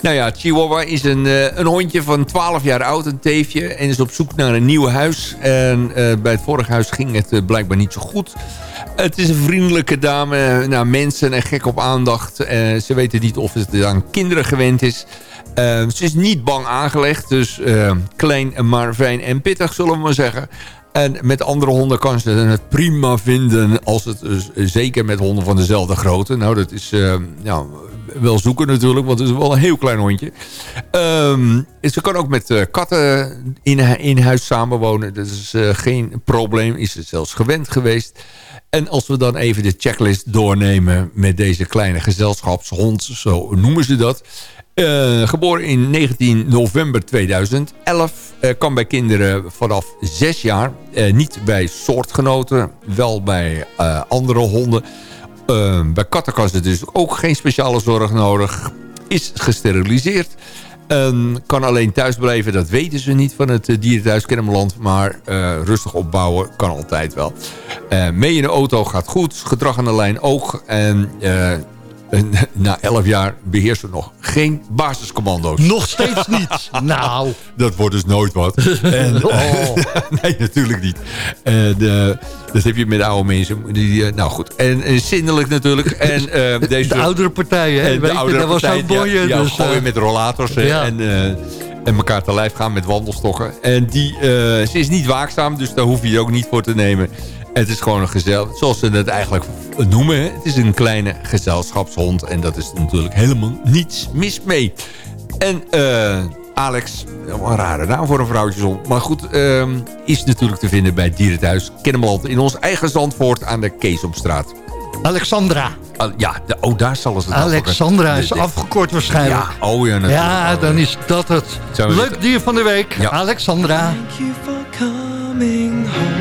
Nou ja, Chihuahua is een, eh, een hondje van 12 jaar oud, een teefje. En is op zoek naar een nieuw huis. En eh, bij het vorige huis ging het eh, blijkbaar niet zo goed. Het is een vriendelijke dame naar mensen en gek op aandacht. Ze weten niet of het aan kinderen gewend is. Ze is niet bang aangelegd. Dus klein, maar fijn en pittig, zullen we maar zeggen. En met andere honden kan ze het prima vinden. Als het zeker met honden van dezelfde grootte. Nou, dat is... eh, nou, wel zoeken natuurlijk, want het is wel een heel klein hondje. Ehm, ze kan ook met eh, katten in, in huis samenwonen. Dat is eh, geen probleem, is ze zelfs gewend geweest. En als we dan even de checklist doornemen met deze kleine gezelschapshond, zo noemen ze dat. Eh, geboren in 19 november 2011. Uh, kan bij kinderen vanaf 6 jaar. Niet bij soortgenoten. Wel bij andere honden. Bij katten kan ze dus ook geen speciale zorg nodig. Is gesteriliseerd. kan alleen thuis blijven. Dat weten ze niet van het dierenthuis Kennemerland. Maar rustig opbouwen kan altijd wel. mee in de auto gaat goed. Gedrag aan de lijn ook. En na 11 jaar beheersen nog geen basiscommando's. Nog steeds niet. [LAUGHS] nou. Dat wordt dus nooit wat. En, [LAUGHS] oh. [LAUGHS] nee, natuurlijk niet. En, uh, dat heb je met oude mensen. Die, uh, nou goed. En, en zindelijk natuurlijk. En, uh, deze, de oudere partijen. Hè? de oudere dat partijen, was zo'n bonje. Ja, dus, gooien met rollators. Ja. En, en elkaar te lijf gaan met wandelstokken. En die, ze is niet waakzaam. Dus daar hoef je je ook niet voor te nemen. Het is gewoon een gezelschap, zoals ze het eigenlijk noemen. Het is een kleine gezelschapshond. En dat is natuurlijk helemaal niets mis mee. En uh, Alex, een rare naam voor een vrouwtjeshond. Maar goed, uh, is natuurlijk te vinden bij Dierenthuis Kennemerland. In ons eigen Zandvoort aan de Keesomstraat. Alexandra. Uh, ja, de, oh, daar zal het Alexandra is afgekort waarschijnlijk. Ja, oh ja, natuurlijk. Ja, dan is dat het. Leuk dier van de week, ja. Alexandra. Thank you for coming home.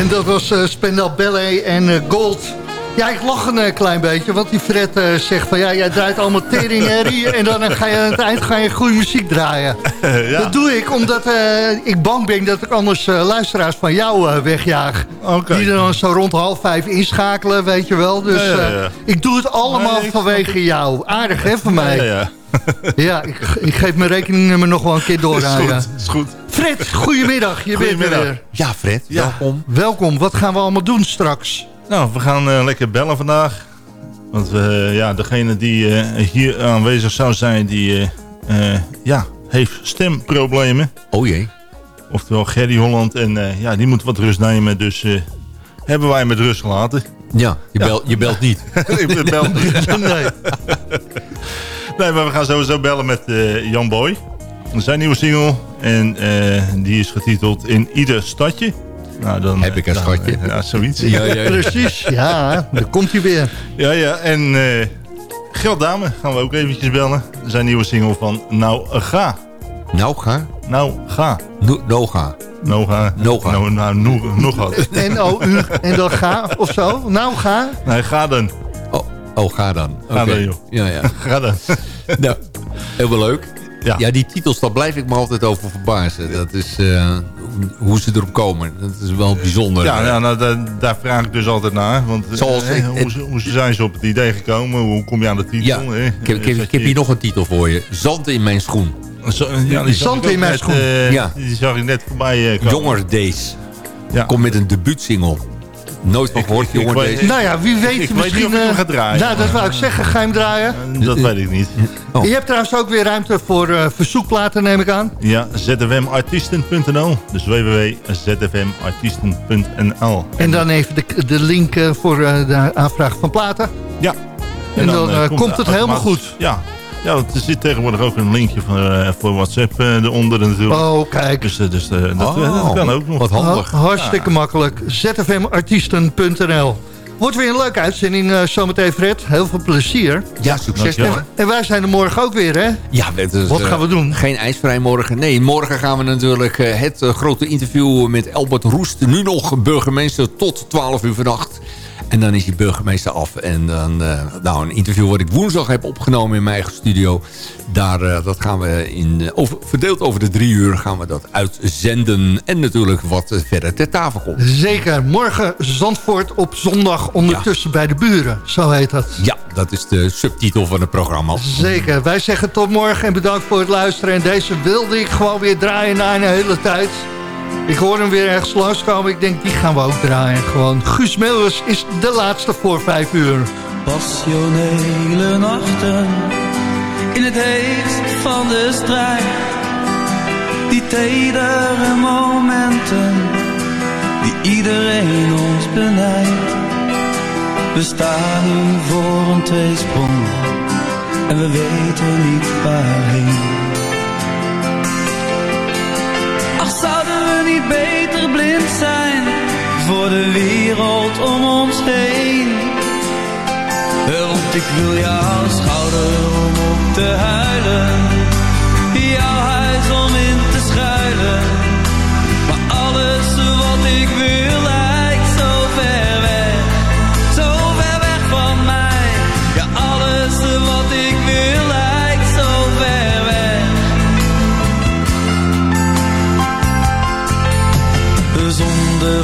En dat was uh, Spendel Ballet en uh, Gold. Ja, ik lach een uh, klein beetje, want die Fred uh, zegt van... ja, jij draait allemaal teringherrie [LAUGHS] en dan ga je aan het eind ga je goede muziek draaien. [LAUGHS] ja. Dat doe ik omdat ik bang ben dat ik anders luisteraars van jou wegjaag. Okay. Die dan zo rond half vijf inschakelen, weet je wel. Dus ja, ja, ik doe het allemaal nee, vanwege jou. Aardig, hè, van mij. Ja, ja ik, ik, geef mijn rekeningnummer nog wel een keer door aan je. Is goed. Fred, goedemiddag. Je bent er weer. Ja, Fred, welkom. Welkom. Wat gaan we allemaal doen straks? Nou, we gaan uh, lekker bellen vandaag. Want uh, ja, degene die uh, hier aanwezig zou zijn, die ja, heeft stemproblemen. Oh jee. Oftewel Gerry Holland. En ja, die moet wat rust nemen. Dus hebben wij met rust gelaten. Ja, je, ja. Belt, je belt niet. [LAUGHS] Ik bel niet. [LAUGHS] nee. nee, maar we gaan sowieso bellen met Jan Boy. Zijn nieuwe single. En die is getiteld In Ieder Stadje. Nou, dan, Heb ik een schatje. Ja, zoiets. Ja, ja, [LAUGHS] Precies, ja. Daar komt hij weer. Ja, ja. En uh, Gelddame gaan we ook eventjes bellen. Zijn nieuwe single van Nou Ga. Nou Ga? Nou Ga. No, no Ga. No Ga. No Ga. Nou, nou, no, nog wat. [LAUGHS] N-O-U en dan Ga of zo? Nou Ga? Nee, Ga dan. Oh, oh ga dan. Ga okay. dan, joh. Ja, ja. [LAUGHS] ga dan. nou, heel leuk. Ja. ja, die titels, daar blijf ik me altijd over verbazen. Dat is uh, hoe ze erop komen. Dat is wel bijzonder. Ja, ja nou, daar, daar, vraag ik dus altijd naar. Want Zoals, eh, hoe, hoe, zijn ze op het idee gekomen? Hoe kom je aan de titel? Ja, eh? ik, heb, ik, heb, ik heb hier nog een titel voor je. Zand in mijn schoen. Zo, ja, die Zand in mijn net, schoen. Uh, ja. Die zag ik net voorbij komen. Jonger Days. Ja. Komt met een debuutsingle. Nooit van gehoord, jongen. Deze. Nou ja, wie weet ik, ik misschien... Weet niet of ik hem ga draaien. Nou, dat wou ik zeggen. Ga je hem draaien? Dat weet ik niet. Oh. Je hebt trouwens ook weer ruimte voor uh, verzoekplaten, neem ik aan. Ja, zfmartiesten.nl. Dus www.zfmartiesten.nl. En dan even de, de link uh, voor uh, de aanvraag van platen. Ja. En, en dan, dan komt, komt het helemaal goed. Ja, ja, want er zit tegenwoordig ook een linkje voor, uh, voor WhatsApp uh, eronder natuurlijk. Oh, kijk. Dus, uh, dus dat, oh, dat, kan ook nog. Wat handig. Hartstikke ja. makkelijk. zfmartiesten.nl Wordt weer een leuke uitzending zometeen, Fred. Heel veel plezier. Ja, succes. En, en wij zijn er morgen ook weer, hè? Ja, is, Wat gaan we doen? Geen ijsvrij morgen. Nee, morgen gaan we natuurlijk het grote interview met Albert Roest. Nu nog burgemeester tot 12 uur vannacht. En dan is die burgemeester af. En dan, uh, nou, een interview wat ik woensdag heb opgenomen in mijn eigen studio. Daar, uh, dat gaan we in, over, verdeeld over de drie uur gaan we dat uitzenden. En natuurlijk wat verder ter tafel komt. Zeker. Morgen Zandvoort op zondag ondertussen ja. bij de buren. Zo heet dat. Ja, dat is de subtitel van het programma. Zeker. Wij zeggen tot morgen en bedankt voor het luisteren. En deze wilde ik gewoon weer draaien na een hele tijd. Ik hoor hem weer ergens langskomen. Ik denk, die gaan we ook draaien. Gewoon. Guus Meeuwers is de laatste voor vijf uur. Passionele nachten. In het heetst van de strijd. Die tedere momenten. Die iedereen ons benijdt. We staan nu voor een tweesprong. En we weten niet waarheen. Beter blind zijn voor de wereld om ons heen. Want ik wil jouw schouder om op te huilen, jouw huis om in te schuilen. Maar alles wat ik wil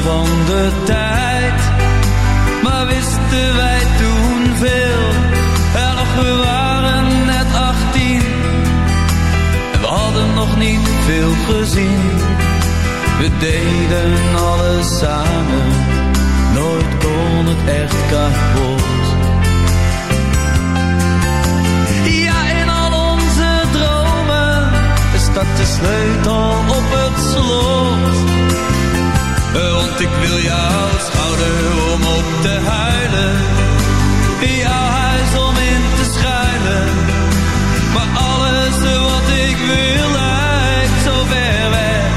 van de tijd. Maar wisten wij toen veel? Nog we waren net 18. En we hadden nog niet veel gezien. We deden alles samen. Nooit kon het echt kapot. Ja, in al onze dromen staat de sleutel op het slot. Want ik wil jouw schouder om op te huilen. Jouw huis om in te schuilen. Maar alles wat ik wil lijkt zo ver weg.